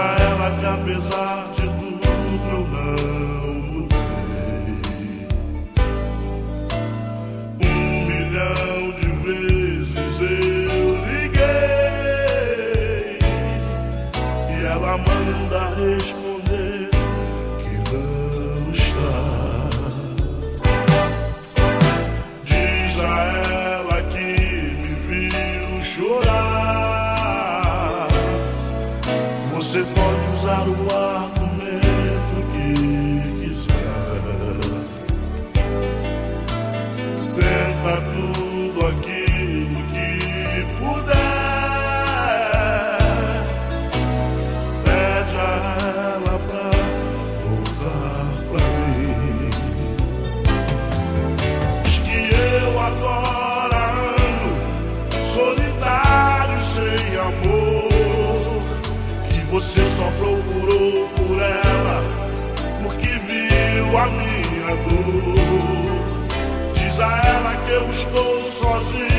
ela que apesar Você pode usar o argumento que quiser. Tenta tudo. Você só procurou por ela porque viu a minha dor. Diz a ela que eu estou sozinho.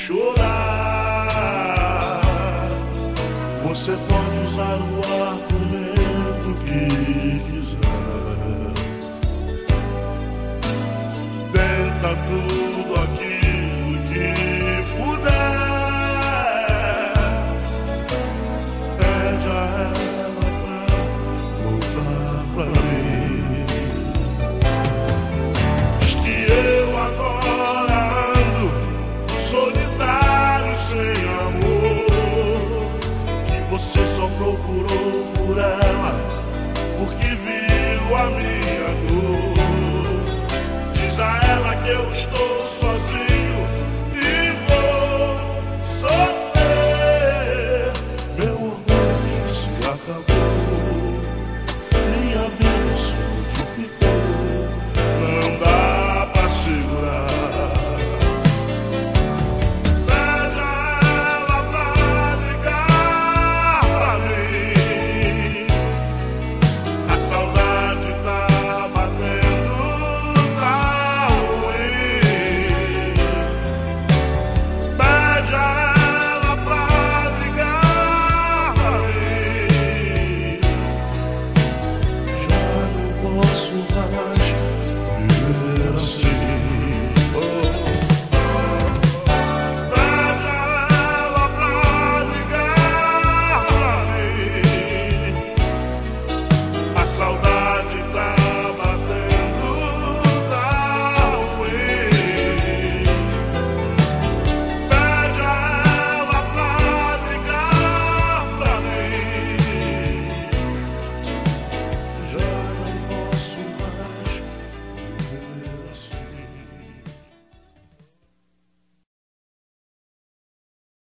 chorar. Você pode só procurou por ela, porque viu.